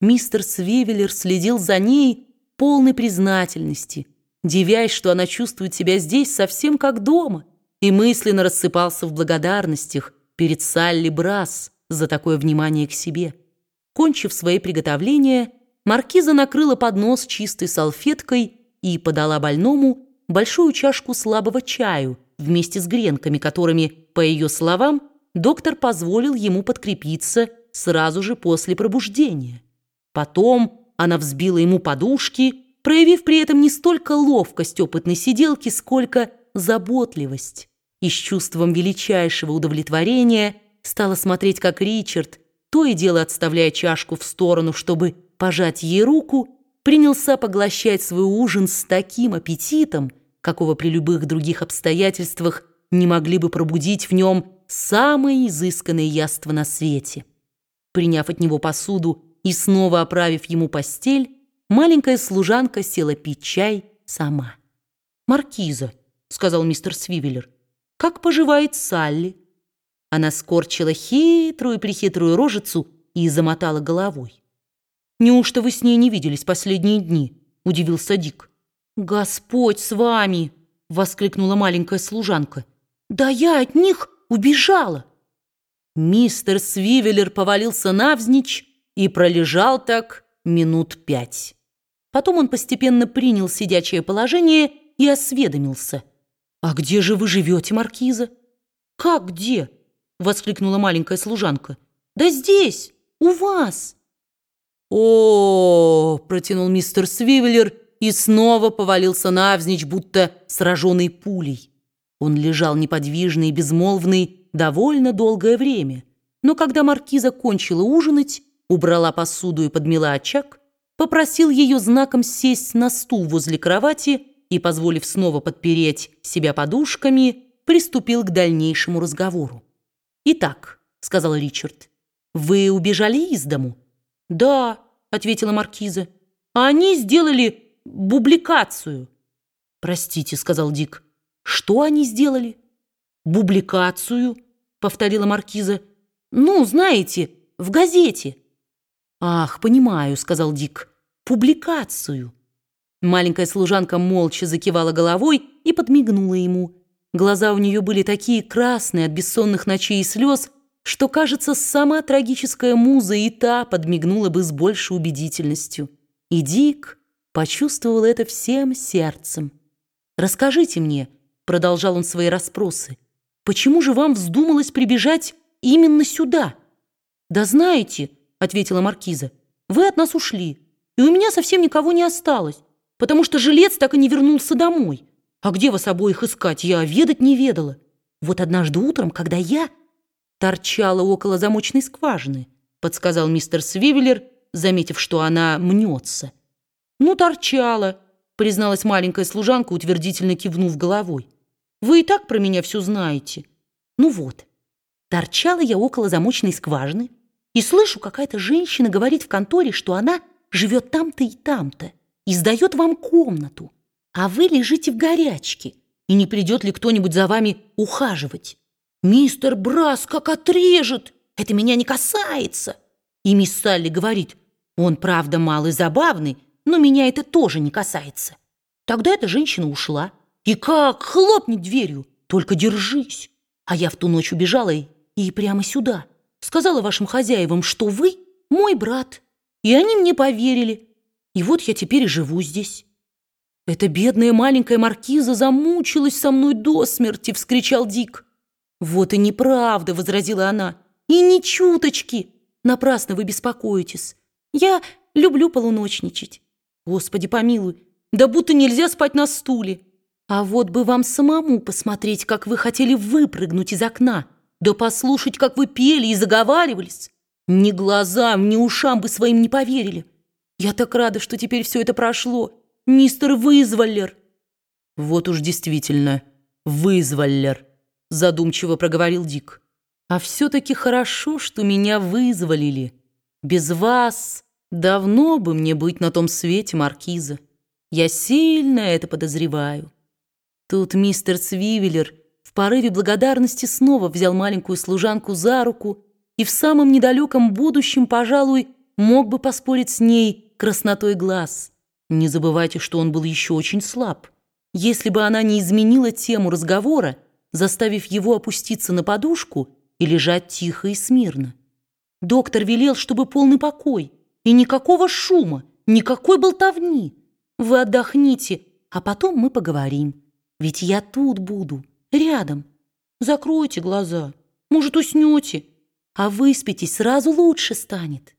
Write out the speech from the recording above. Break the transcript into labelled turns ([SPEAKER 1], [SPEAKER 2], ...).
[SPEAKER 1] Мистер Свивеллер следил за ней полной признательности, дивясь, что она чувствует себя здесь совсем как дома, и мысленно рассыпался в благодарностях перед Салли Брас за такое внимание к себе. Кончив свои приготовления, маркиза накрыла поднос чистой салфеткой и подала больному большую чашку слабого чаю вместе с гренками, которыми, по ее словам, доктор позволил ему подкрепиться сразу же после пробуждения. Потом она взбила ему подушки, проявив при этом не столько ловкость опытной сиделки, сколько заботливость. И с чувством величайшего удовлетворения стала смотреть, как Ричард, то и дело отставляя чашку в сторону, чтобы пожать ей руку, принялся поглощать свой ужин с таким аппетитом, какого при любых других обстоятельствах не могли бы пробудить в нем самые изысканные яства на свете. Приняв от него посуду и снова оправив ему постель, маленькая служанка села пить чай сама. «Маркиза», — сказал мистер Свивеллер, — «как поживает Салли?» Она скорчила хитрую-прихитрую рожицу и замотала головой. «Неужто вы с ней не виделись последние дни?» — удивился Дик. «Господь с вами!» — воскликнула маленькая служанка. «Да я от них убежала!» Мистер Свивеллер повалился навзничь и пролежал так минут пять. Потом он постепенно принял сидячее положение и осведомился. «А где же вы живете, Маркиза?» «Как где?» — воскликнула маленькая служанка. «Да здесь, у вас!» «О, -о, -о протянул мистер Свивеллер и снова повалился навзничь, будто сраженный пулей. Он лежал неподвижный и безмолвный довольно долгое время, но когда маркиза кончила ужинать, убрала посуду и подмела очаг, попросил ее знаком сесть на стул возле кровати и, позволив снова подпереть себя подушками, приступил к дальнейшему разговору. «Итак», — сказал Ричард, — «вы убежали из дому?» «Да», — ответила маркиза, — «а они сделали бубликацию». «Простите», — сказал Дик, — «что они сделали?» «Бубликацию», — повторила маркиза. «Ну, знаете, в газете». «Ах, понимаю», — сказал Дик. «Публикацию». Маленькая служанка молча закивала головой и подмигнула ему. Глаза у нее были такие красные от бессонных ночей и слез, что, кажется, сама трагическая муза и та подмигнула бы с большей убедительностью. И Дик почувствовал это всем сердцем. «Расскажите мне», — продолжал он свои расспросы, «почему же вам вздумалось прибежать именно сюда?» «Да знаете», — ответила маркиза. «Вы от нас ушли, и у меня совсем никого не осталось, потому что жилец так и не вернулся домой. А где вас обоих искать, я ведать не ведала. Вот однажды утром, когда я торчала около замочной скважины», — подсказал мистер Свивеллер, заметив, что она мнется. «Ну, торчала», — призналась маленькая служанка, утвердительно кивнув головой. «Вы и так про меня все знаете. Ну вот, торчала я около замочной скважины, и слышу, какая-то женщина говорит в конторе, что она живет там-то и там-то и сдает вам комнату, а вы лежите в горячке, и не придет ли кто-нибудь за вами ухаживать. «Мистер Брас как отрежет! Это меня не касается!» И мисс Салли говорит, «Он, правда, малый забавный, но меня это тоже не касается». Тогда эта женщина ушла. И как хлопнет дверью, только держись. А я в ту ночь убежала и, и прямо сюда – сказала вашим хозяевам, что вы мой брат, и они мне поверили. И вот я теперь и живу здесь». «Эта бедная маленькая маркиза замучилась со мной до смерти!» — вскричал Дик. «Вот и неправда!» — возразила она. «И ни чуточки! Напрасно вы беспокоитесь. Я люблю полуночничать. Господи помилуй, да будто нельзя спать на стуле. А вот бы вам самому посмотреть, как вы хотели выпрыгнуть из окна!» Да послушать, как вы пели и заговаривались. Ни глазам, ни ушам бы своим не поверили. Я так рада, что теперь все это прошло. Мистер Вызволлер. Вот уж действительно, Вызволлер, задумчиво проговорил Дик. А все-таки хорошо, что меня вызволили. Без вас давно бы мне быть на том свете, Маркиза. Я сильно это подозреваю. Тут мистер Свивеллер порыве благодарности снова взял маленькую служанку за руку и в самом недалеком будущем, пожалуй, мог бы поспорить с ней краснотой глаз. Не забывайте, что он был еще очень слаб. Если бы она не изменила тему разговора, заставив его опуститься на подушку и лежать тихо и смирно. Доктор велел, чтобы полный покой, и никакого шума, никакой болтовни. Вы отдохните, а потом мы поговорим. Ведь я тут буду, рядом. Закройте глаза, может, уснете, а выспитесь, сразу лучше станет.